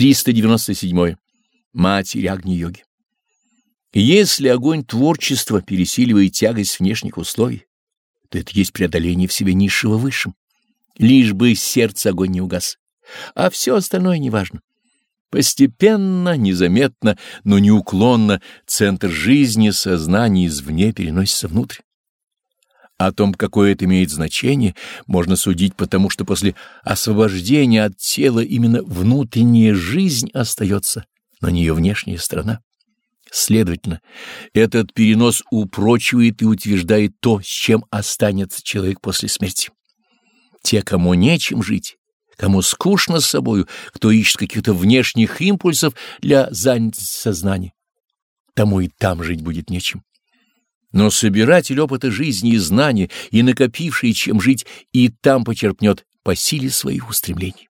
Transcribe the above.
397. Матерь Агни-йоги. Если огонь творчества пересиливает тягость внешних условий, то это есть преодоление в себе низшего высшим. Лишь бы сердце огонь не угас, а все остальное неважно. Постепенно, незаметно, но неуклонно центр жизни сознания извне переносится внутрь. О том, какое это имеет значение, можно судить потому, что после освобождения от тела именно внутренняя жизнь остается, но не ее внешняя сторона. Следовательно, этот перенос упрочивает и утверждает то, с чем останется человек после смерти. Те, кому нечем жить, кому скучно с собою, кто ищет каких-то внешних импульсов для занятости сознания, тому и там жить будет нечем. Но собиратель опыта жизни и знания, и накопивший чем жить, и там почерпнет по силе своих устремлений.